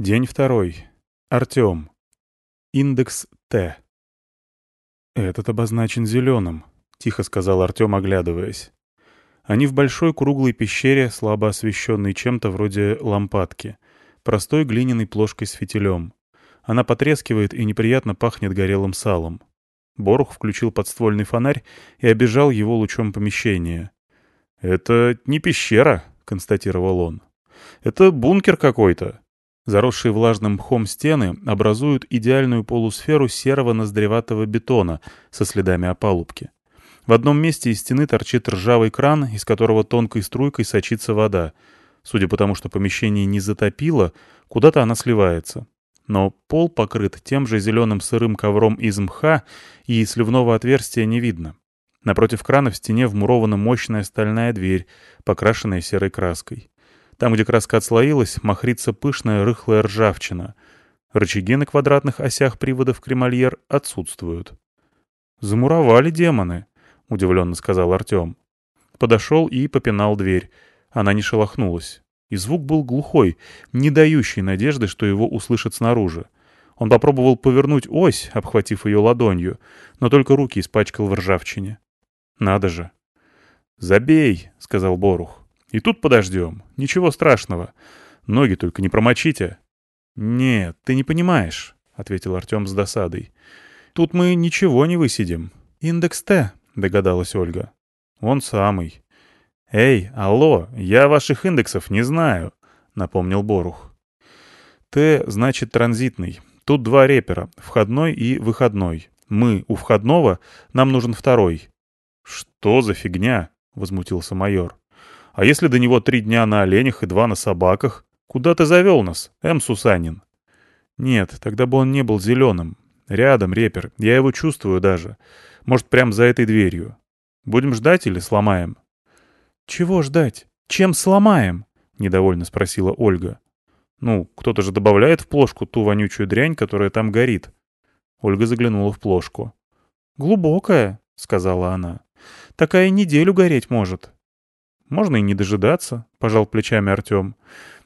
День второй. Артем. Индекс Т. «Этот обозначен зеленым», — тихо сказал Артем, оглядываясь. Они в большой круглой пещере, слабо освещенной чем-то вроде лампадки, простой глиняной плошкой с фитилем. Она потрескивает и неприятно пахнет горелым салом. Борух включил подствольный фонарь и обежал его лучом помещения. «Это не пещера», — констатировал он. «Это бункер какой-то. Заросшие влажным мхом стены образуют идеальную полусферу серого ноздреватого бетона со следами опалубки. В одном месте из стены торчит ржавый кран, из которого тонкой струйкой сочится вода. Судя по тому, что помещение не затопило, куда-то она сливается. Но пол покрыт тем же зеленым сырым ковром из мха, и сливного отверстия не видно. Напротив крана в стене вмурована мощная стальная дверь, покрашенная серой краской. Там, где краска отслоилась, махрится пышная рыхлая ржавчина. Рычаги на квадратных осях приводов кремольер отсутствуют. «Замуровали демоны», — удивленно сказал Артем. Подошел и попинал дверь. Она не шелохнулась. И звук был глухой, не дающий надежды, что его услышат снаружи. Он попробовал повернуть ось, обхватив ее ладонью, но только руки испачкал в ржавчине. «Надо же!» «Забей», — сказал Борух. И тут подождем. Ничего страшного. Ноги только не промочите». «Нет, ты не понимаешь», — ответил Артем с досадой. «Тут мы ничего не высидим. Индекс Т», — догадалась Ольга. «Он самый». «Эй, алло, я ваших индексов не знаю», — напомнил Борух. «Т значит транзитный. Тут два репера, входной и выходной. Мы у входного, нам нужен второй». «Что за фигня?» — возмутился майор. А если до него три дня на оленях и два на собаках? Куда ты завел нас, М. Сусанин?» «Нет, тогда бы он не был зеленым. Рядом, репер. Я его чувствую даже. Может, прямо за этой дверью. Будем ждать или сломаем?» «Чего ждать? Чем сломаем?» — недовольно спросила Ольга. «Ну, кто-то же добавляет в плошку ту вонючую дрянь, которая там горит». Ольга заглянула в плошку. «Глубокая», — сказала она. «Такая неделю гореть может». Можно и не дожидаться, — пожал плечами Артем.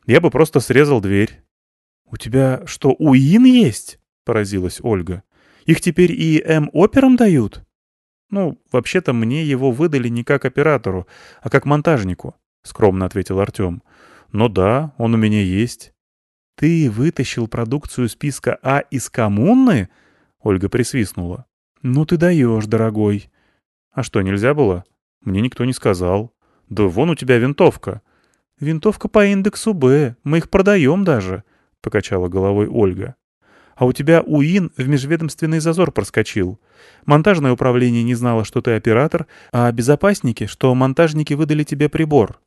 Я бы просто срезал дверь. — У тебя что, УИН есть? — поразилась Ольга. — Их теперь и М-операм дают? — Ну, вообще-то мне его выдали не как оператору, а как монтажнику, — скромно ответил Артем. — Ну да, он у меня есть. — Ты вытащил продукцию списка А из коммуны? — Ольга присвистнула. — Ну ты даешь, дорогой. — А что, нельзя было? Мне никто не сказал. «Да вон у тебя винтовка». «Винтовка по индексу Б. Мы их продаем даже», — покачала головой Ольга. «А у тебя УИН в межведомственный зазор проскочил. Монтажное управление не знало, что ты оператор, а безопасники, что монтажники выдали тебе прибор.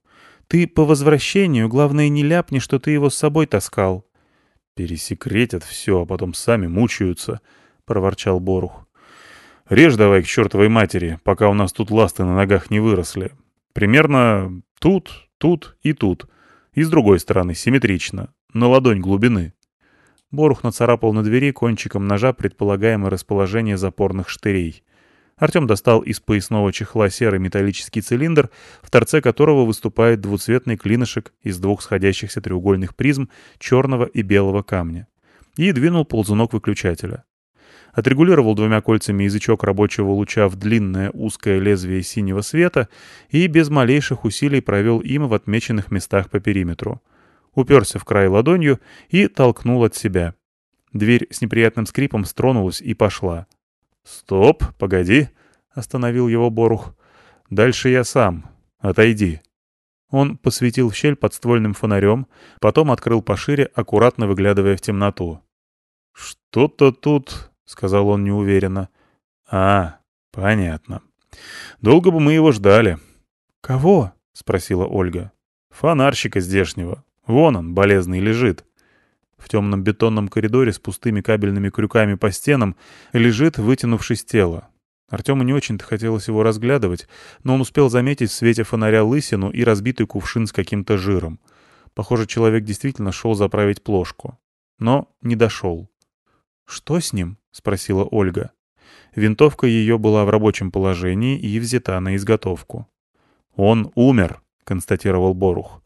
Ты по возвращению, главное, не ляпни, что ты его с собой таскал». «Пересекретят все, а потом сами мучаются», — проворчал Борух. «Режь давай к чертовой матери, пока у нас тут ласты на ногах не выросли. Примерно тут, тут и тут. И с другой стороны, симметрично, на ладонь глубины. Борух нацарапал на двери кончиком ножа предполагаемое расположение запорных штырей. Артем достал из поясного чехла серый металлический цилиндр, в торце которого выступает двуцветный клинышек из двух сходящихся треугольных призм черного и белого камня. И двинул ползунок выключателя отрегулировал двумя кольцами язычок рабочего луча в длинное узкое лезвие синего света и без малейших усилий провел им в отмеченных местах по периметру. Уперся в край ладонью и толкнул от себя. Дверь с неприятным скрипом стронулась и пошла. «Стоп, погоди!» — остановил его Борух. «Дальше я сам. Отойди». Он посветил в щель подствольным фонарем, потом открыл пошире, аккуратно выглядывая в темноту. «Что-то тут — сказал он неуверенно. «А, понятно. Долго бы мы его ждали». «Кого?» — спросила Ольга. «Фонарщика здешнего. Вон он, болезный, лежит». В темном бетонном коридоре с пустыми кабельными крюками по стенам лежит, вытянувшись тело. Артему не очень-то хотелось его разглядывать, но он успел заметить в свете фонаря лысину и разбитый кувшин с каким-то жиром. Похоже, человек действительно шел заправить плошку. Но не дошел. «Что с ним?» — спросила Ольга. Винтовка ее была в рабочем положении и взята на изготовку. «Он умер», — констатировал Борух.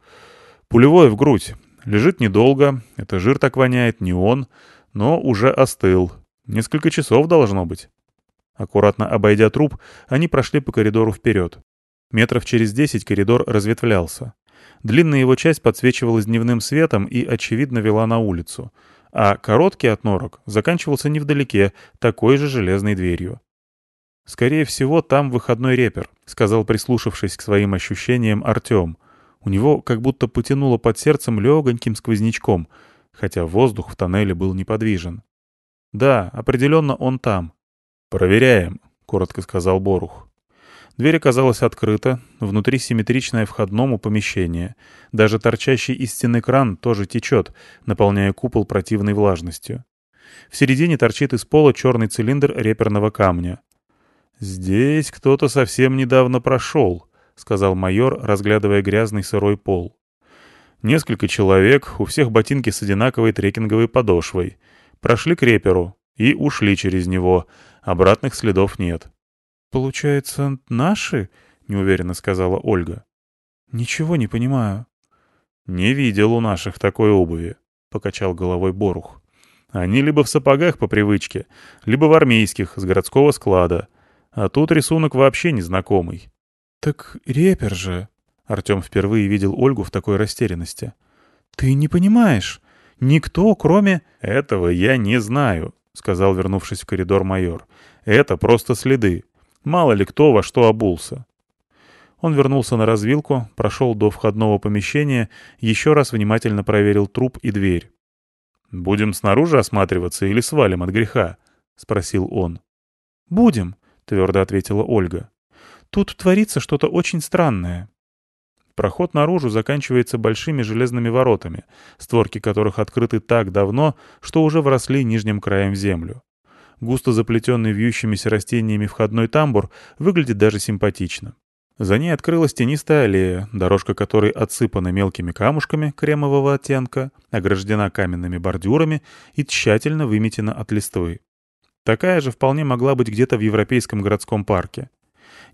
«Пулевое в грудь. Лежит недолго, это жир так воняет, не он, но уже остыл. Несколько часов должно быть. Аккуратно обойдя труп, они прошли по коридору вперед. Метров через десять коридор разветвлялся. Длинная его часть подсвечивалась дневным светом и, очевидно, вела на улицу, а короткий от норок заканчивался невдалеке, такой же железной дверью. «Скорее всего, там выходной репер», — сказал, прислушавшись к своим ощущениям, Артем. У него как будто потянуло под сердцем легоньким сквознячком, хотя воздух в тоннеле был неподвижен. «Да, определенно он там». «Проверяем», — коротко сказал Борух. Дверь оказалась открыта, внутри симметричное входному помещение. Даже торчащий из стены кран тоже течет, наполняя купол противной влажностью. В середине торчит из пола черный цилиндр реперного камня. «Здесь кто-то совсем недавно прошел», — сказал майор, разглядывая грязный сырой пол. «Несколько человек, у всех ботинки с одинаковой трекинговой подошвой. Прошли к реперу и ушли через него. Обратных следов нет». «Получается, наши?» — неуверенно сказала Ольга. «Ничего не понимаю». «Не видел у наших такой обуви», — покачал головой Борух. «Они либо в сапогах по привычке, либо в армейских, с городского склада. А тут рисунок вообще незнакомый». «Так репер же...» Артем впервые видел Ольгу в такой растерянности. «Ты не понимаешь. Никто, кроме...» «Этого я не знаю», — сказал, вернувшись в коридор майор. «Это просто следы. Мало ли кто во что обулся. Он вернулся на развилку, прошел до входного помещения, еще раз внимательно проверил труп и дверь. «Будем снаружи осматриваться или свалим от греха?» — спросил он. «Будем», — твердо ответила Ольга. «Тут творится что-то очень странное». Проход наружу заканчивается большими железными воротами, створки которых открыты так давно, что уже вросли нижним краем в землю. Густо заплетенный вьющимися растениями входной тамбур выглядит даже симпатично. За ней открылась тенистая аллея, дорожка которой отсыпана мелкими камушками кремового оттенка, ограждена каменными бордюрами и тщательно выметена от листвы. Такая же вполне могла быть где-то в Европейском городском парке.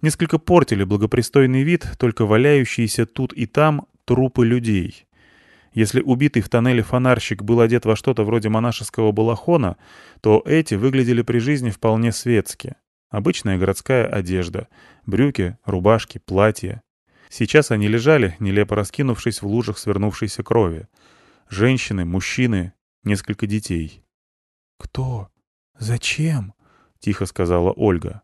Несколько портили благопристойный вид, только валяющиеся тут и там трупы людей. Если убитый в тоннеле фонарщик был одет во что-то вроде монашеского балахона, то эти выглядели при жизни вполне светски. Обычная городская одежда. Брюки, рубашки, платья. Сейчас они лежали, нелепо раскинувшись в лужах свернувшейся крови. Женщины, мужчины, несколько детей. «Кто? Зачем?» — тихо сказала Ольга.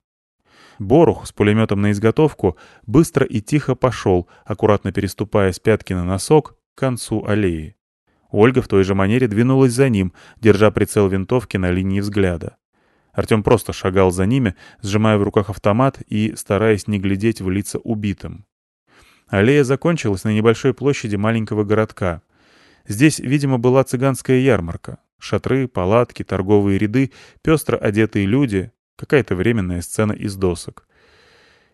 Борух с пулеметом на изготовку быстро и тихо пошел, аккуратно переступая с пятки на носок, к концу аллеи. Ольга в той же манере двинулась за ним, держа прицел винтовки на линии взгляда. Артем просто шагал за ними, сжимая в руках автомат и стараясь не глядеть в лица убитым. Аллея закончилась на небольшой площади маленького городка. Здесь, видимо, была цыганская ярмарка. Шатры, палатки, торговые ряды, пестро одетые люди, какая-то временная сцена из досок.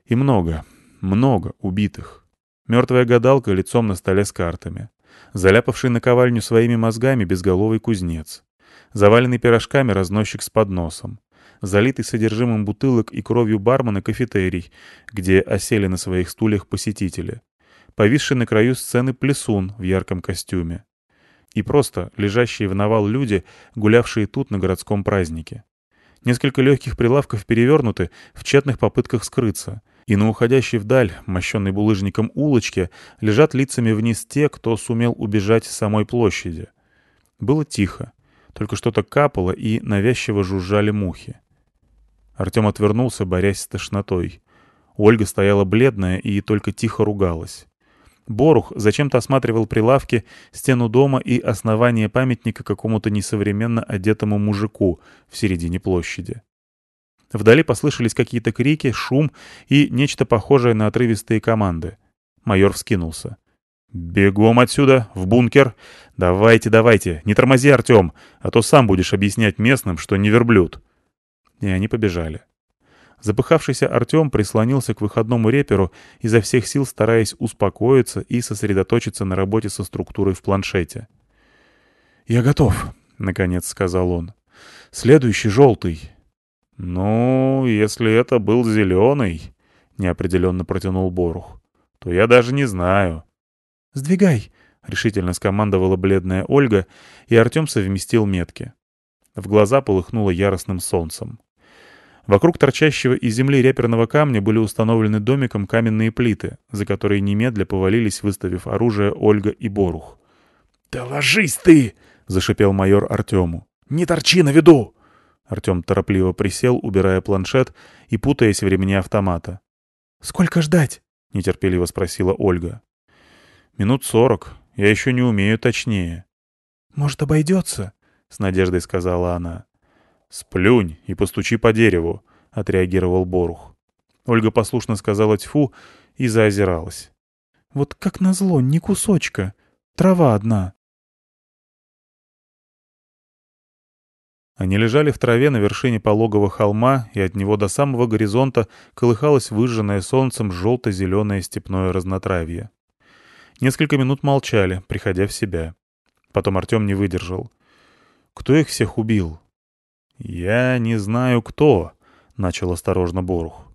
И много, много убитых. Мертвая гадалка лицом на столе с картами. Заляпавший наковальню своими мозгами безголовый кузнец. Заваленный пирожками разносчик с подносом. Залитый содержимым бутылок и кровью бармена кафетерий, где осели на своих стульях посетители. Повисший на краю сцены плесун в ярком костюме. И просто лежащие в навал люди, гулявшие тут на городском празднике. Несколько легких прилавков перевернуты в тщетных попытках скрыться, и на уходящей вдаль, мощенной булыжником улочке, лежат лицами вниз те, кто сумел убежать с самой площади. Было тихо, только что-то капало и навязчиво жужжали мухи. Артем отвернулся, борясь с тошнотой. Ольга стояла бледная и только тихо ругалась. Борух зачем-то осматривал прилавки, стену дома и основание памятника какому-то несовременно одетому мужику в середине площади. Вдали послышались какие-то крики, шум и нечто похожее на отрывистые команды. Майор вскинулся. «Бегом отсюда, в бункер! Давайте, давайте, не тормози, Артем, а то сам будешь объяснять местным, что не верблюд!» И они побежали. Запыхавшийся Артем прислонился к выходному реперу, изо всех сил стараясь успокоиться и сосредоточиться на работе со структурой в планшете. «Я готов», — наконец сказал он. «Следующий желтый. «Ну, если это был зеленый», — неопределенно протянул Борух, — «то я даже не знаю». «Сдвигай», — решительно скомандовала бледная Ольга, и Артем совместил метки. В глаза полыхнуло яростным солнцем. Вокруг торчащего из земли реперного камня были установлены домиком каменные плиты, за которые немедля повалились, выставив оружие Ольга и Борух. «Да ложись ты!» — зашипел майор Артему. «Не торчи на виду!» Артем торопливо присел, убирая планшет и путаясь в ремне автомата. «Сколько ждать?» — нетерпеливо спросила Ольга. «Минут сорок. Я еще не умею точнее». «Может, обойдется?» — с надеждой сказала она. «Сплюнь и постучи по дереву», — отреагировал Борух. Ольга послушно сказала тьфу и заозиралась. «Вот как назло, ни кусочка. Трава одна». Они лежали в траве на вершине пологого холма, и от него до самого горизонта колыхалось выжженное солнцем желто-зеленое степное разнотравье. Несколько минут молчали, приходя в себя. Потом Артем не выдержал. «Кто их всех убил?» «Я не знаю, кто», — начал осторожно Борух.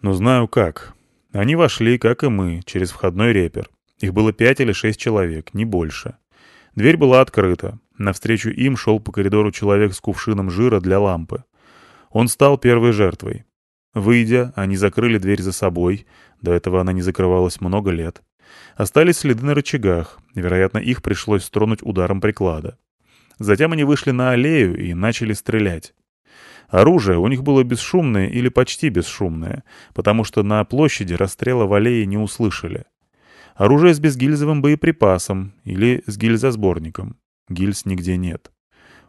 «Но знаю как. Они вошли, как и мы, через входной репер. Их было пять или шесть человек, не больше. Дверь была открыта. Навстречу им шел по коридору человек с кувшином жира для лампы. Он стал первой жертвой. Выйдя, они закрыли дверь за собой. До этого она не закрывалась много лет. Остались следы на рычагах. Вероятно, их пришлось стронуть ударом приклада. Затем они вышли на аллею и начали стрелять. Оружие у них было бесшумное или почти бесшумное, потому что на площади расстрела в аллее не услышали. Оружие с безгильзовым боеприпасом или с гильзосборником. Гильз нигде нет.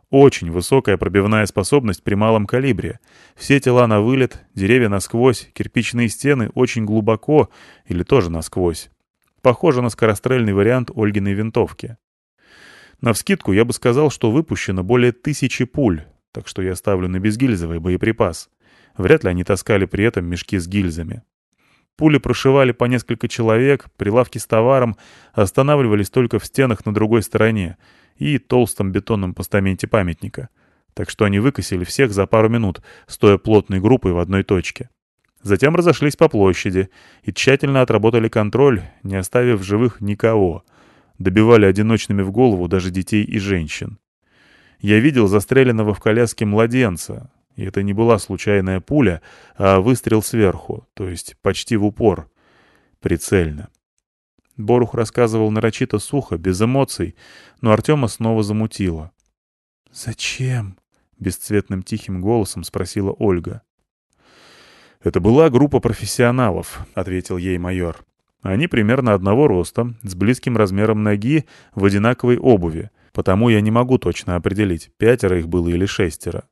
Очень высокая пробивная способность при малом калибре. Все тела на вылет, деревья насквозь, кирпичные стены очень глубоко или тоже насквозь. Похоже на скорострельный вариант Ольгиной винтовки. Навскидку я бы сказал, что выпущено более тысячи пуль, так что я ставлю на безгильзовый боеприпас. Вряд ли они таскали при этом мешки с гильзами. Пули прошивали по несколько человек, прилавки с товаром останавливались только в стенах на другой стороне и толстом бетонном постаменте памятника. Так что они выкосили всех за пару минут, стоя плотной группой в одной точке. Затем разошлись по площади и тщательно отработали контроль, не оставив живых никого — добивали одиночными в голову даже детей и женщин. Я видел застреленного в коляске младенца, и это не была случайная пуля, а выстрел сверху, то есть почти в упор. Прицельно. Борух рассказывал нарочито сухо, без эмоций, но Артема снова замутило. «Зачем?» — бесцветным тихим голосом спросила Ольга. «Это была группа профессионалов», — ответил ей майор. Они примерно одного роста, с близким размером ноги, в одинаковой обуви, потому я не могу точно определить, пятеро их было или шестеро.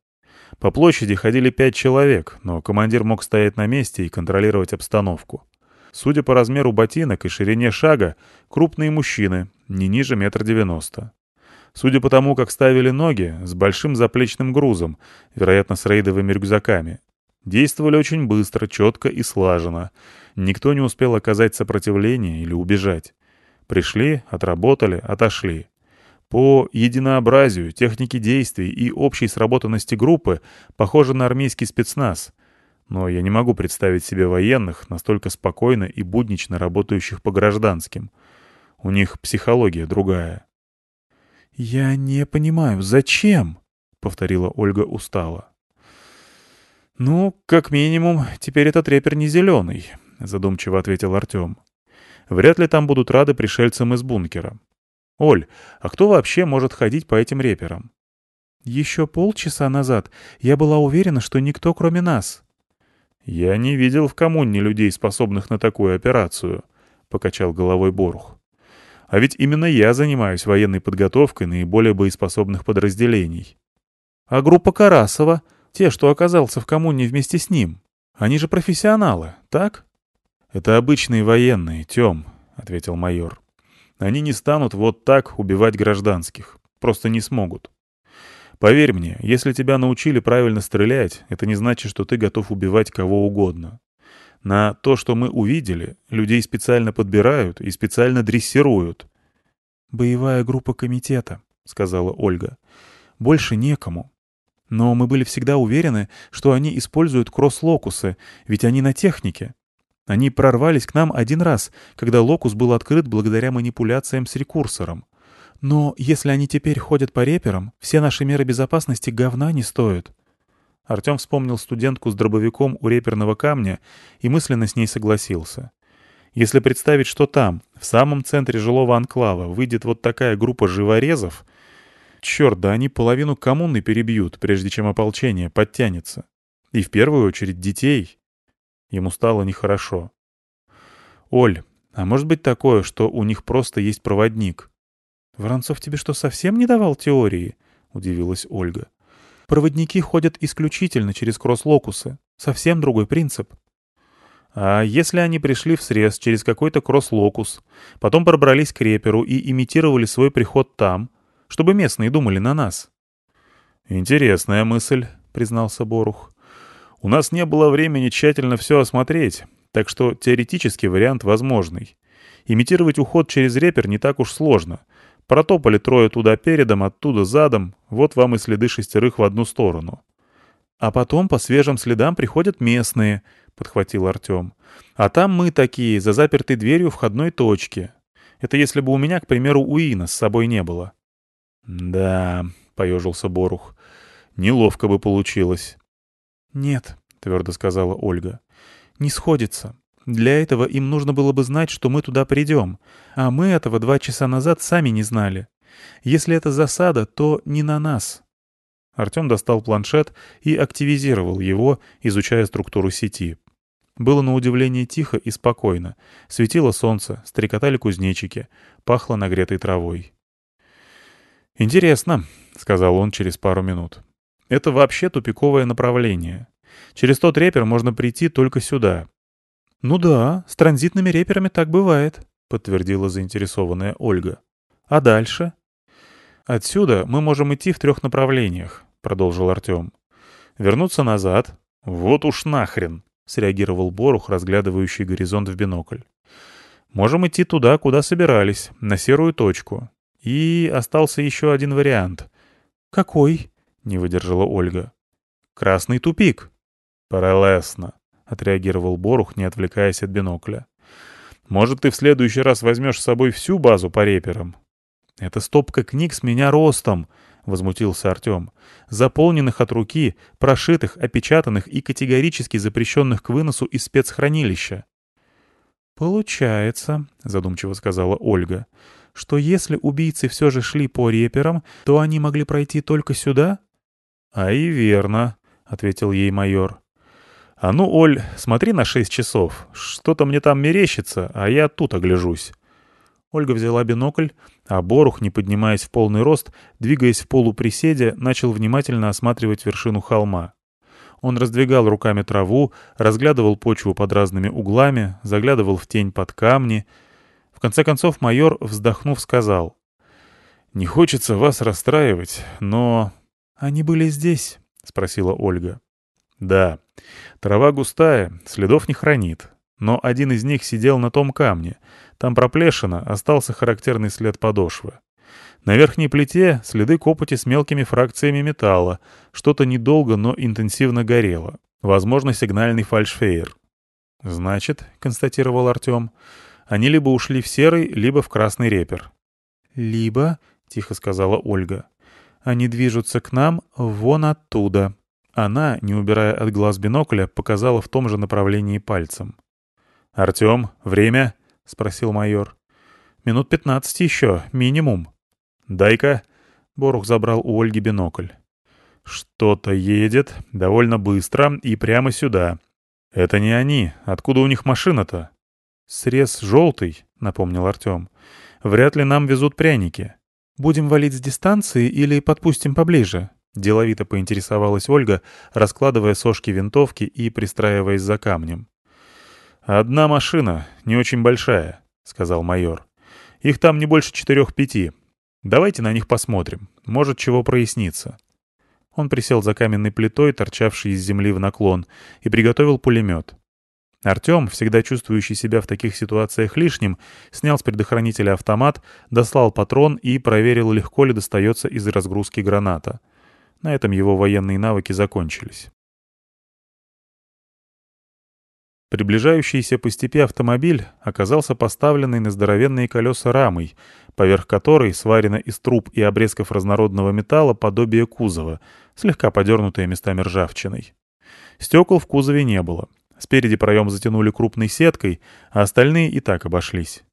По площади ходили пять человек, но командир мог стоять на месте и контролировать обстановку. Судя по размеру ботинок и ширине шага, крупные мужчины, не ниже метра девяносто. Судя по тому, как ставили ноги, с большим заплечным грузом, вероятно, с рейдовыми рюкзаками. Действовали очень быстро, четко и слаженно — Никто не успел оказать сопротивление или убежать. Пришли, отработали, отошли. По единообразию, технике действий и общей сработанности группы похоже на армейский спецназ. Но я не могу представить себе военных, настолько спокойно и буднично работающих по гражданским. У них психология другая. «Я не понимаю, зачем?» — повторила Ольга устало. «Ну, как минимум, теперь этот репер не зеленый. — задумчиво ответил Артем. «Вряд ли там будут рады пришельцам из бункера. Оль, а кто вообще может ходить по этим реперам?» «Еще полчаса назад я была уверена, что никто, кроме нас». «Я не видел в коммуне людей, способных на такую операцию», — покачал головой Борух. «А ведь именно я занимаюсь военной подготовкой наиболее боеспособных подразделений». «А группа Карасова? Те, что оказался в коммуне вместе с ним? Они же профессионалы, так?» «Это обычные военные, Тём», — ответил майор. «Они не станут вот так убивать гражданских. Просто не смогут. Поверь мне, если тебя научили правильно стрелять, это не значит, что ты готов убивать кого угодно. На то, что мы увидели, людей специально подбирают и специально дрессируют». «Боевая группа комитета», — сказала Ольга. «Больше некому. Но мы были всегда уверены, что они используют кросс-локусы, ведь они на технике. Они прорвались к нам один раз, когда локус был открыт благодаря манипуляциям с рекурсором. Но если они теперь ходят по реперам, все наши меры безопасности говна не стоят. Артем вспомнил студентку с дробовиком у реперного камня и мысленно с ней согласился. Если представить, что там, в самом центре жилого анклава, выйдет вот такая группа живорезов, черт, да они половину коммуны перебьют, прежде чем ополчение подтянется. И в первую очередь детей. Ему стало нехорошо. «Оль, а может быть такое, что у них просто есть проводник?» «Воронцов тебе что, совсем не давал теории?» — удивилась Ольга. «Проводники ходят исключительно через кросс-локусы. Совсем другой принцип». А если они пришли в срез через какой-то кросс-локус, потом пробрались к реперу и имитировали свой приход там, чтобы местные думали на нас? «Интересная мысль», — признался Борух. «У нас не было времени тщательно все осмотреть, так что теоретически вариант возможный. Имитировать уход через репер не так уж сложно. Протопали трое туда передом, оттуда задом, вот вам и следы шестерых в одну сторону. А потом по свежим следам приходят местные, подхватил Артем. «А там мы такие, за запертой дверью входной точки. Это если бы у меня, к примеру, Уина с собой не было». «Да», — поежился Борух, — «неловко бы получилось». «Нет», — твердо сказала Ольга, — «не сходится. Для этого им нужно было бы знать, что мы туда придем, а мы этого два часа назад сами не знали. Если это засада, то не на нас». Артем достал планшет и активизировал его, изучая структуру сети. Было на удивление тихо и спокойно. Светило солнце, стрекотали кузнечики, пахло нагретой травой. «Интересно», — сказал он через пару минут. «Это вообще тупиковое направление. Через тот репер можно прийти только сюда». «Ну да, с транзитными реперами так бывает», — подтвердила заинтересованная Ольга. «А дальше?» «Отсюда мы можем идти в трех направлениях», — продолжил Артем. «Вернуться назад. Вот уж нахрен!» — среагировал Борух, разглядывающий горизонт в бинокль. «Можем идти туда, куда собирались, на серую точку. И остался еще один вариант». «Какой?» — не выдержала Ольга. «Красный тупик». «Прелестно», — отреагировал Борух, не отвлекаясь от бинокля. «Может, ты в следующий раз возьмешь с собой всю базу по реперам?» «Это стопка книг с меня ростом», возмутился Артем. «Заполненных от руки, прошитых, опечатанных и категорически запрещенных к выносу из спецхранилища». «Получается», — задумчиво сказала Ольга, «что если убийцы все же шли по реперам, то они могли пройти только сюда?» «А и верно», — ответил ей майор. «А ну, Оль, смотри на шесть часов. Что-то мне там мерещится, а я тут огляжусь». Ольга взяла бинокль, а Борух, не поднимаясь в полный рост, двигаясь в полуприседе, начал внимательно осматривать вершину холма. Он раздвигал руками траву, разглядывал почву под разными углами, заглядывал в тень под камни. В конце концов майор, вздохнув, сказал. «Не хочется вас расстраивать, но...» «Они были здесь?» — спросила Ольга. «Да. Трава густая, следов не хранит. Но один из них сидел на том камне. Там проплешина, остался характерный след подошвы. На верхней плите следы копоти с мелкими фракциями металла. Что-то недолго, но интенсивно горело. Возможно, сигнальный фальшфейер. «Значит», — констатировал Артем, — «они либо ушли в серый, либо в красный репер». «Либо», — тихо сказала Ольга, — «они движутся к нам вон оттуда». Она, не убирая от глаз бинокля, показала в том же направлении пальцем. «Артем, время?» — спросил майор. «Минут пятнадцать еще, минимум». «Дай-ка». Борух забрал у Ольги бинокль. «Что-то едет, довольно быстро и прямо сюда. Это не они. Откуда у них машина-то?» «Срез желтый», — напомнил Артем. «Вряд ли нам везут пряники. Будем валить с дистанции или подпустим поближе?» Деловито поинтересовалась Ольга, раскладывая сошки винтовки и пристраиваясь за камнем. «Одна машина, не очень большая», — сказал майор. «Их там не больше четырех-пяти. Давайте на них посмотрим. Может, чего прояснится». Он присел за каменной плитой, торчавшей из земли в наклон, и приготовил пулемет. Артем, всегда чувствующий себя в таких ситуациях лишним, снял с предохранителя автомат, дослал патрон и проверил, легко ли достается из разгрузки граната. На этом его военные навыки закончились. Приближающийся по степи автомобиль оказался поставленный на здоровенные колеса рамой, поверх которой сварено из труб и обрезков разнородного металла подобие кузова, слегка подернутое местами ржавчиной. Стекол в кузове не было. Спереди проем затянули крупной сеткой, а остальные и так обошлись.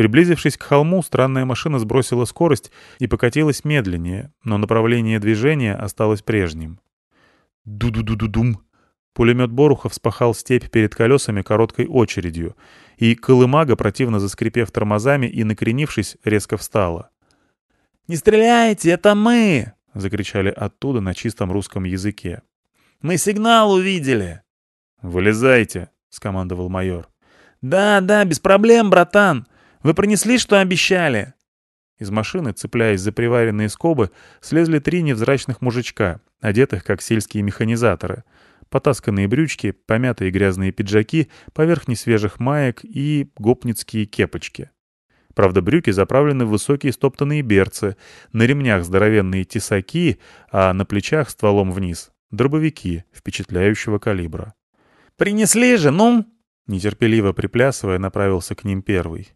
Приблизившись к холму, странная машина сбросила скорость и покатилась медленнее, но направление движения осталось прежним. Ду-ду-ду-ду-дум. Пулемет Боруха вспахал степь перед колесами короткой очередью, и колымага, противно заскрипев тормозами и накренившись, резко встала. «Не стреляйте, это мы!» — закричали оттуда на чистом русском языке. «Мы сигнал увидели!» «Вылезайте!» — скомандовал майор. «Да, да, без проблем, братан! Вы принесли, что обещали?» Из машины, цепляясь за приваренные скобы, слезли три невзрачных мужичка, одетых как сельские механизаторы — потасканные брючки, помятые грязные пиджаки, поверх несвежих маек и гопницкие кепочки. Правда, брюки заправлены в высокие стоптанные берцы, на ремнях здоровенные тесаки, а на плечах стволом вниз — дробовики впечатляющего калибра. «Принесли же, ну!» Нетерпеливо приплясывая, направился к ним первый.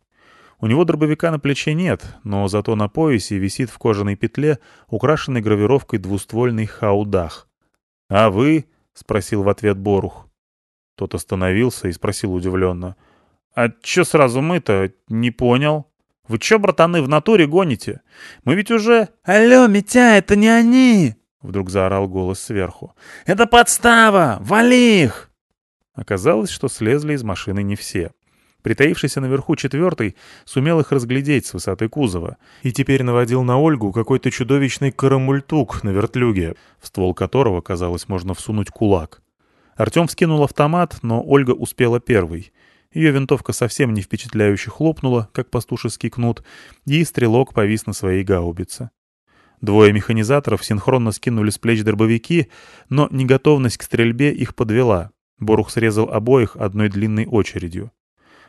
У него дробовика на плече нет, но зато на поясе висит в кожаной петле, украшенный гравировкой двуствольный хаудах. «А вы?» — спросил в ответ Борух. Тот остановился и спросил удивленно. «А чё сразу мы-то? Не понял. Вы чё, братаны, в натуре гоните? Мы ведь уже...» «Алло, Митя, это не они!» — вдруг заорал голос сверху. «Это подстава! Вали их!» Оказалось, что слезли из машины не все. Притаившийся наверху четвертый сумел их разглядеть с высоты кузова и теперь наводил на Ольгу какой-то чудовищный карамультук на вертлюге, в ствол которого, казалось, можно всунуть кулак. Артем вскинул автомат, но Ольга успела первой. Ее винтовка совсем не впечатляюще хлопнула, как пастушеский кнут, и стрелок повис на своей гаубице. Двое механизаторов синхронно скинули с плеч дробовики, но неготовность к стрельбе их подвела. Борух срезал обоих одной длинной очередью.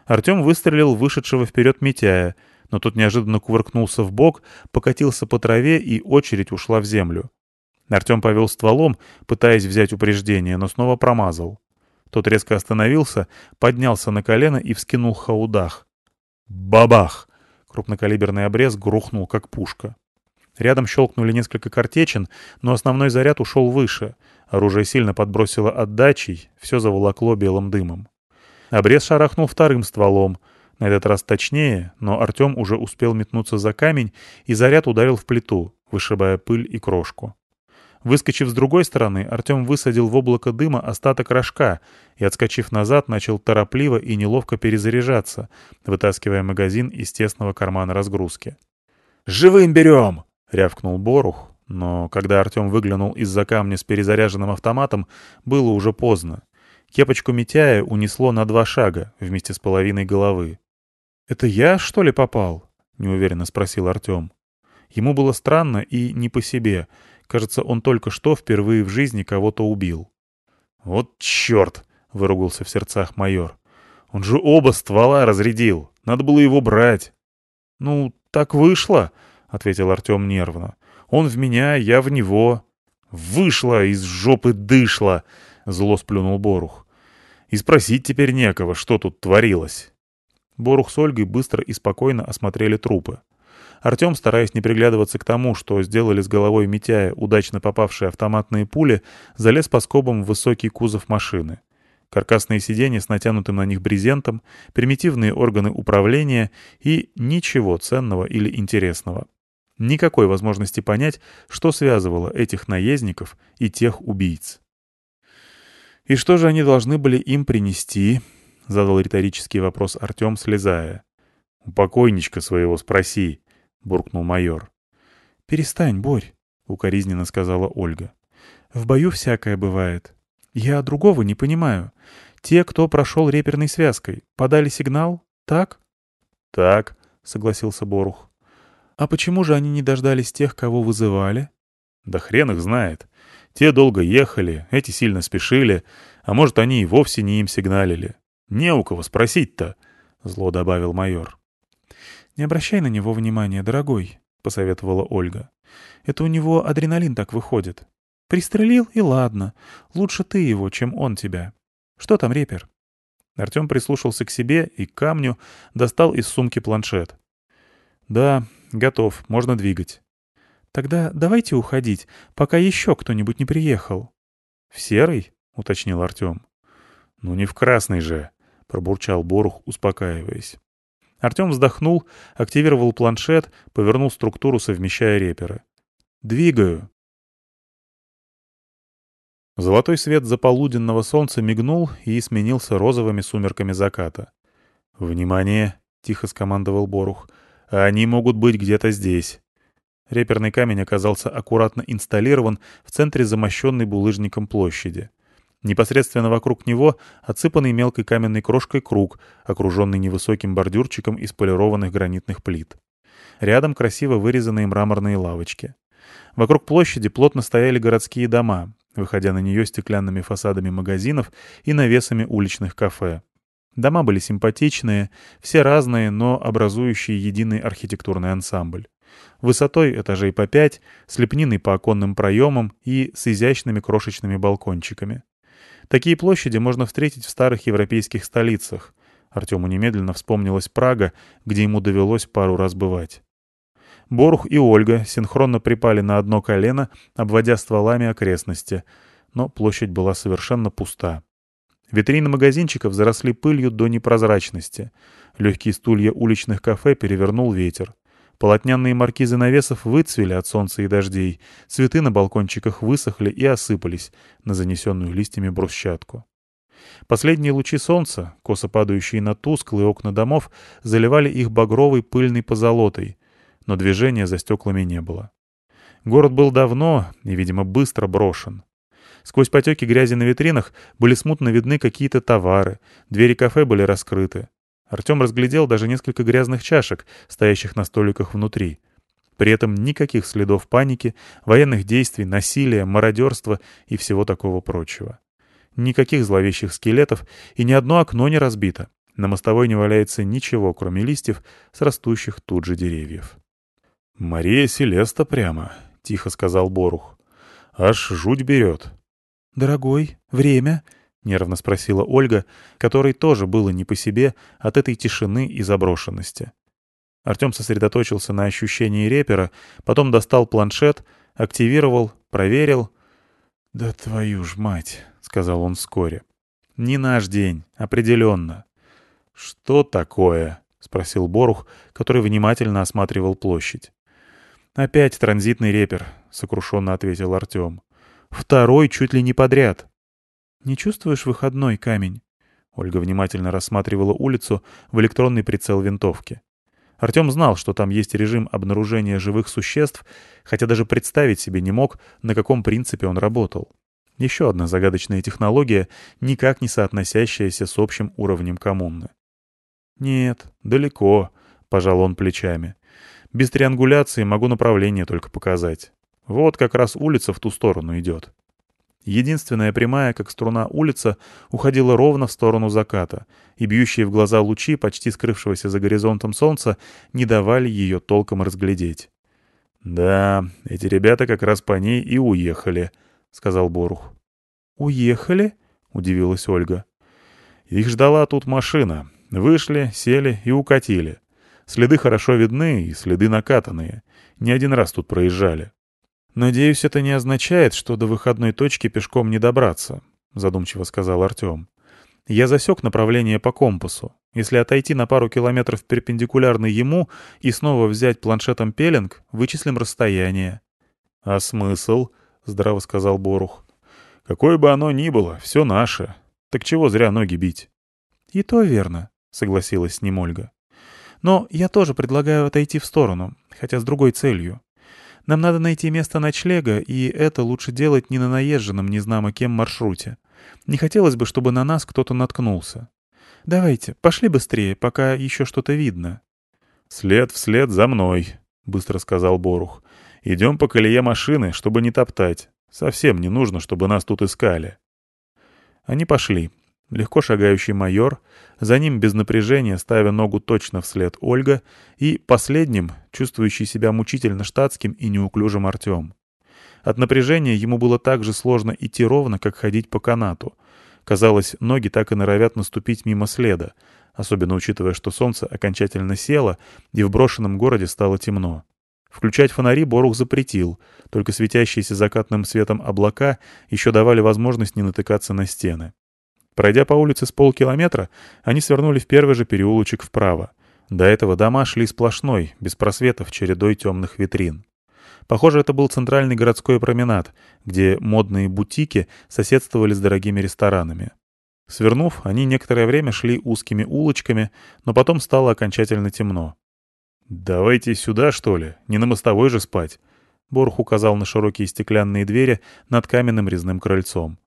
Артем выстрелил вышедшего вперед Митяя, но тот неожиданно кувыркнулся в бок, покатился по траве, и очередь ушла в землю. Артем повел стволом, пытаясь взять упреждение, но снова промазал. Тот резко остановился, поднялся на колено и вскинул хаудах. Бабах! Крупнокалиберный обрез грохнул, как пушка. Рядом щелкнули несколько картечин, но основной заряд ушел выше. Оружие сильно подбросило отдачей, все заволокло белым дымом. Обрез шарахнул вторым стволом. На этот раз точнее, но Артем уже успел метнуться за камень, и заряд ударил в плиту, вышибая пыль и крошку. Выскочив с другой стороны, Артем высадил в облако дыма остаток рожка и, отскочив назад, начал торопливо и неловко перезаряжаться, вытаскивая магазин из тесного кармана разгрузки. «Живым берем!» — рявкнул Борух, но когда Артем выглянул из-за камня с перезаряженным автоматом, было уже поздно. Кепочку Митяя унесло на два шага вместе с половиной головы. «Это я, что ли, попал?» — неуверенно спросил Артем. Ему было странно и не по себе. Кажется, он только что впервые в жизни кого-то убил. «Вот черт!» — выругался в сердцах майор. «Он же оба ствола разрядил. Надо было его брать». «Ну, так вышло», — ответил Артем нервно. «Он в меня, я в него». «Вышло, из жопы дышло!» — зло сплюнул Борух. И спросить теперь некого, что тут творилось. Борух с Ольгой быстро и спокойно осмотрели трупы. Артем, стараясь не приглядываться к тому, что сделали с головой Митяя удачно попавшие автоматные пули, залез по скобам в высокий кузов машины. Каркасные сиденья с натянутым на них брезентом, примитивные органы управления и ничего ценного или интересного. Никакой возможности понять, что связывало этих наездников и тех убийц. «И что же они должны были им принести?» — задал риторический вопрос Артем, слезая. «У покойничка своего спроси», — буркнул майор. «Перестань, Борь», — укоризненно сказала Ольга. «В бою всякое бывает. Я другого не понимаю. Те, кто прошел реперной связкой, подали сигнал, так?» «Так», — согласился Борух. «А почему же они не дождались тех, кого вызывали?» «Да хрен их знает. Те долго ехали, эти сильно спешили, а может, они и вовсе не им сигналили. Не у кого спросить-то, — зло добавил майор. — Не обращай на него внимания, дорогой, — посоветовала Ольга. — Это у него адреналин так выходит. Пристрелил, и ладно. Лучше ты его, чем он тебя. Что там, репер? Артем прислушался к себе и к камню достал из сумки планшет. «Да, готов, можно двигать». «Тогда давайте уходить, пока еще кто-нибудь не приехал». «В серый?» — уточнил Артем. «Ну не в красный же», — пробурчал Борух, успокаиваясь. Артем вздохнул, активировал планшет, повернул структуру, совмещая реперы. «Двигаю». Золотой свет заполуденного солнца мигнул и сменился розовыми сумерками заката. «Внимание!» — тихо скомандовал Борух. «Они могут быть где-то здесь». Реперный камень оказался аккуратно инсталлирован в центре замощенной булыжником площади. Непосредственно вокруг него отсыпанный мелкой каменной крошкой круг, окруженный невысоким бордюрчиком из полированных гранитных плит. Рядом красиво вырезанные мраморные лавочки. Вокруг площади плотно стояли городские дома, выходя на нее стеклянными фасадами магазинов и навесами уличных кафе. Дома были симпатичные, все разные, но образующие единый архитектурный ансамбль. Высотой этажей по пять, с лепниной по оконным проемам и с изящными крошечными балкончиками. Такие площади можно встретить в старых европейских столицах. Артему немедленно вспомнилась Прага, где ему довелось пару раз бывать. Борух и Ольга синхронно припали на одно колено, обводя стволами окрестности, но площадь была совершенно пуста. Витрины магазинчиков заросли пылью до непрозрачности. Легкие стулья уличных кафе перевернул ветер. Полотняные маркизы навесов выцвели от солнца и дождей, цветы на балкончиках высохли и осыпались на занесенную листьями брусчатку. Последние лучи солнца, косо падающие на тусклые окна домов, заливали их багровой пыльной позолотой, но движения за стеклами не было. Город был давно и, видимо, быстро брошен. Сквозь потеки грязи на витринах были смутно видны какие-то товары, двери кафе были раскрыты. Артем разглядел даже несколько грязных чашек, стоящих на столиках внутри. При этом никаких следов паники, военных действий, насилия, мародерства и всего такого прочего. Никаких зловещих скелетов и ни одно окно не разбито. На мостовой не валяется ничего, кроме листьев с растущих тут же деревьев. «Мария Селеста прямо», — тихо сказал Борух. «Аж жуть берет». «Дорогой, время?» — нервно спросила Ольга, которой тоже было не по себе от этой тишины и заброшенности. Артем сосредоточился на ощущении репера, потом достал планшет, активировал, проверил. «Да твою ж мать!» — сказал он вскоре. «Не наш день, определенно». «Что такое?» — спросил Борух, который внимательно осматривал площадь. «Опять транзитный репер», — сокрушенно ответил Артем. «Второй чуть ли не подряд». «Не чувствуешь выходной камень?» Ольга внимательно рассматривала улицу в электронный прицел винтовки. Артем знал, что там есть режим обнаружения живых существ, хотя даже представить себе не мог, на каком принципе он работал. Еще одна загадочная технология, никак не соотносящаяся с общим уровнем коммуны. «Нет, далеко», — пожал он плечами. Без триангуляции могу направление только показать. Вот как раз улица в ту сторону идет. Единственная прямая, как струна улица, уходила ровно в сторону заката, и бьющие в глаза лучи, почти скрывшегося за горизонтом солнца, не давали ее толком разглядеть. «Да, эти ребята как раз по ней и уехали», — сказал Борух. «Уехали?» — удивилась Ольга. «Их ждала тут машина. Вышли, сели и укатили. Следы хорошо видны и следы накатанные. Не один раз тут проезжали. «Надеюсь, это не означает, что до выходной точки пешком не добраться», — задумчиво сказал Артем. «Я засек направление по компасу. Если отойти на пару километров перпендикулярно ему и снова взять планшетом пеленг, вычислим расстояние». «А смысл?» — здраво сказал Борух. «Какое бы оно ни было, все наше. Так чего зря ноги бить?» «И то верно», — согласилась с ним Ольга. Но я тоже предлагаю отойти в сторону, хотя с другой целью. Нам надо найти место ночлега, и это лучше делать не на наезженном незнамо кем маршруте. Не хотелось бы, чтобы на нас кто-то наткнулся. Давайте, пошли быстрее, пока еще что-то видно. «След вслед за мной», — быстро сказал Борух. «Идем по колее машины, чтобы не топтать. Совсем не нужно, чтобы нас тут искали». Они пошли, легко шагающий майор, за ним без напряжения, ставя ногу точно вслед Ольга, и последним, чувствующий себя мучительно штатским и неуклюжим Артем. От напряжения ему было так же сложно идти ровно, как ходить по канату. Казалось, ноги так и норовят наступить мимо следа, особенно учитывая, что солнце окончательно село и в брошенном городе стало темно. Включать фонари Борух запретил, только светящиеся закатным светом облака еще давали возможность не натыкаться на стены. Пройдя по улице с полкилометра, они свернули в первый же переулочек вправо. До этого дома шли сплошной, без просветов, чередой темных витрин. Похоже, это был центральный городской променад, где модные бутики соседствовали с дорогими ресторанами. Свернув, они некоторое время шли узкими улочками, но потом стало окончательно темно. «Давайте сюда, что ли? Не на мостовой же спать!» Борх указал на широкие стеклянные двери над каменным резным крыльцом.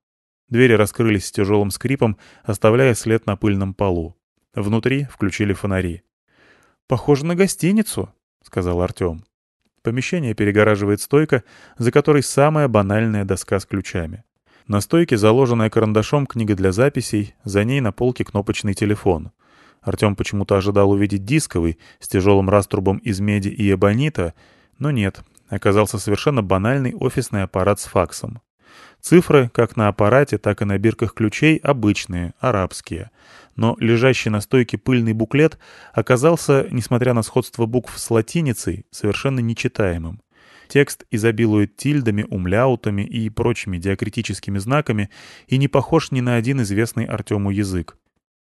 Двери раскрылись с тяжелым скрипом, оставляя след на пыльном полу. Внутри включили фонари. «Похоже на гостиницу», — сказал Артем. Помещение перегораживает стойка, за которой самая банальная доска с ключами. На стойке заложенная карандашом книга для записей, за ней на полке кнопочный телефон. Артем почему-то ожидал увидеть дисковый, с тяжелым раструбом из меди и эбонита, но нет, оказался совершенно банальный офисный аппарат с факсом. Цифры, как на аппарате, так и на бирках ключей, обычные, арабские. Но лежащий на стойке пыльный буклет оказался, несмотря на сходство букв с латиницей, совершенно нечитаемым. Текст изобилует тильдами, умляутами и прочими диакритическими знаками и не похож ни на один известный Артему язык.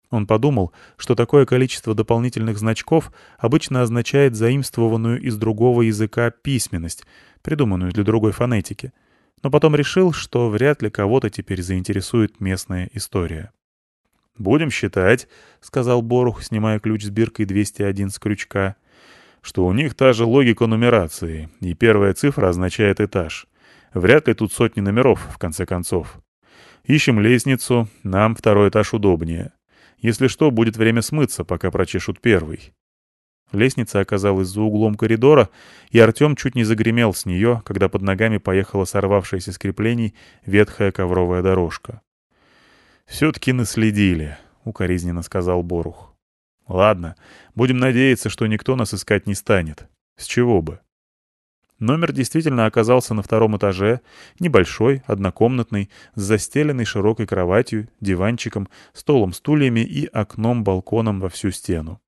Он подумал, что такое количество дополнительных значков обычно означает заимствованную из другого языка письменность, придуманную для другой фонетики — но потом решил, что вряд ли кого-то теперь заинтересует местная история. «Будем считать», — сказал Борух, снимая ключ с биркой 201 с крючка, «что у них та же логика нумерации, и первая цифра означает этаж. Вряд ли тут сотни номеров, в конце концов. Ищем лестницу, нам второй этаж удобнее. Если что, будет время смыться, пока прочешут первый. Лестница оказалась за углом коридора, и Артем чуть не загремел с нее, когда под ногами поехала сорвавшаяся с креплений ветхая ковровая дорожка. «Все-таки наследили», — укоризненно сказал Борух. «Ладно, будем надеяться, что никто нас искать не станет. С чего бы?» Номер действительно оказался на втором этаже, небольшой, однокомнатный, с застеленной широкой кроватью, диванчиком, столом-стульями и окном-балконом во всю стену.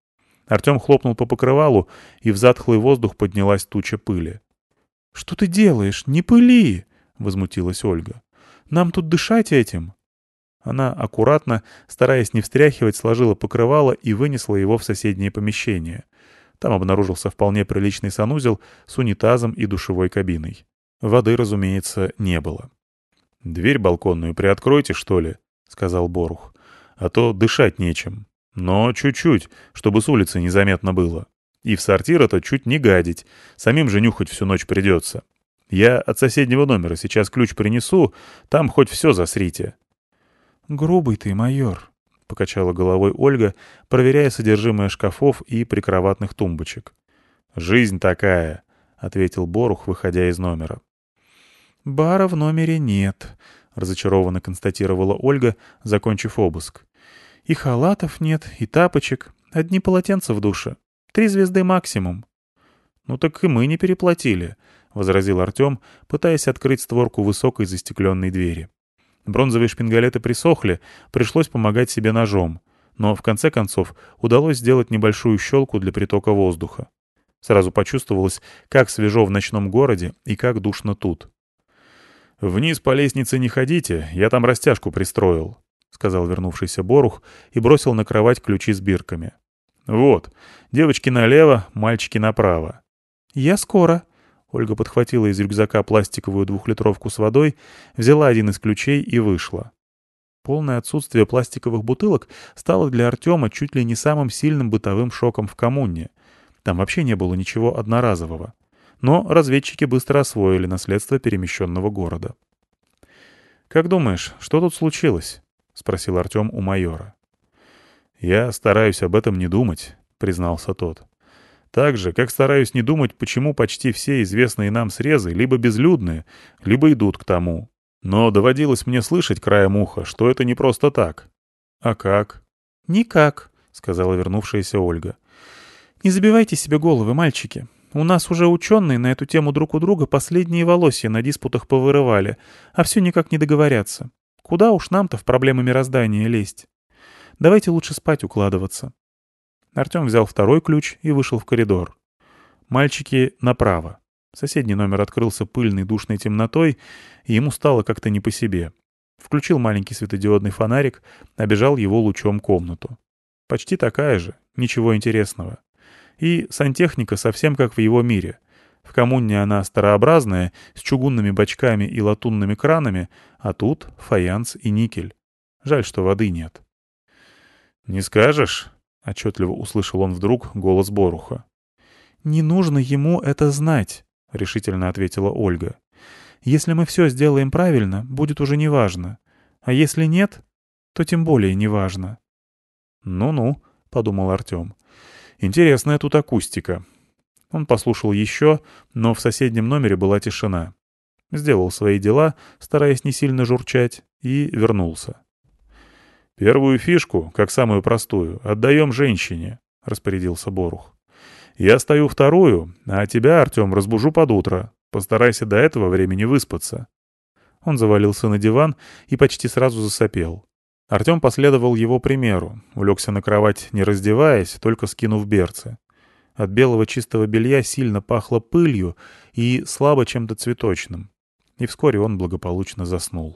Артем хлопнул по покрывалу, и в затхлый воздух поднялась туча пыли. «Что ты делаешь? Не пыли!» — возмутилась Ольга. «Нам тут дышать этим!» Она аккуратно, стараясь не встряхивать, сложила покрывало и вынесла его в соседнее помещение. Там обнаружился вполне приличный санузел с унитазом и душевой кабиной. Воды, разумеется, не было. «Дверь балконную приоткройте, что ли?» — сказал Борух. «А то дышать нечем». Но чуть-чуть, чтобы с улицы незаметно было. И в сортир это чуть не гадить. Самим же нюхать всю ночь придется. Я от соседнего номера сейчас ключ принесу, там хоть все засрите. «Грубый ты, майор», — покачала головой Ольга, проверяя содержимое шкафов и прикроватных тумбочек. «Жизнь такая», — ответил Борух, выходя из номера. «Бара в номере нет», — разочарованно констатировала Ольга, закончив обыск. И халатов нет, и тапочек. Одни полотенца в душе. Три звезды максимум. «Ну так и мы не переплатили», — возразил Артем, пытаясь открыть створку высокой застекленной двери. Бронзовые шпингалеты присохли, пришлось помогать себе ножом. Но, в конце концов, удалось сделать небольшую щелку для притока воздуха. Сразу почувствовалось, как свежо в ночном городе и как душно тут. «Вниз по лестнице не ходите, я там растяжку пристроил», — сказал вернувшийся Борух и бросил на кровать ключи с бирками. «Вот, девочки налево, мальчики направо». «Я скоро». Ольга подхватила из рюкзака пластиковую двухлитровку с водой, взяла один из ключей и вышла. Полное отсутствие пластиковых бутылок стало для Артема чуть ли не самым сильным бытовым шоком в коммуне. Там вообще не было ничего одноразового. Но разведчики быстро освоили наследство перемещенного города. «Как думаешь, что тут случилось?» — спросил Артем у майора. «Я стараюсь об этом не думать», — признался тот. «Так же, как стараюсь не думать, почему почти все известные нам срезы либо безлюдные, либо идут к тому. Но доводилось мне слышать краем уха, что это не просто так». «А как?» «Никак», — сказала вернувшаяся Ольга. «Не забивайте себе головы, мальчики. У нас уже ученые на эту тему друг у друга последние волосья на диспутах повырывали, а все никак не договорятся. Куда уж нам-то в проблемы мироздания лезть? Давайте лучше спать укладываться». Артем взял второй ключ и вышел в коридор. Мальчики направо. Соседний номер открылся пыльной душной темнотой, и ему стало как-то не по себе. Включил маленький светодиодный фонарик, обежал его лучом комнату. Почти такая же, ничего интересного. И сантехника совсем как в его мире. В коммуне она старообразная, с чугунными бачками и латунными кранами, а тут фаянс и никель. Жаль, что воды нет. «Не скажешь?» — отчетливо услышал он вдруг голос Боруха. «Не нужно ему это знать», — решительно ответила Ольга. «Если мы все сделаем правильно, будет уже неважно. А если нет, то тем более неважно». «Ну-ну», — подумал Артем. «Интересная тут акустика». Он послушал еще, но в соседнем номере была тишина. Сделал свои дела, стараясь не сильно журчать, и вернулся. «Первую фишку, как самую простую, отдаем женщине», — распорядился Борух. «Я стою вторую, а тебя, Артем, разбужу под утро. Постарайся до этого времени выспаться». Он завалился на диван и почти сразу засопел. Артем последовал его примеру, улегся на кровать, не раздеваясь, только скинув берцы. От белого чистого белья сильно пахло пылью и слабо чем-то цветочным. И вскоре он благополучно заснул.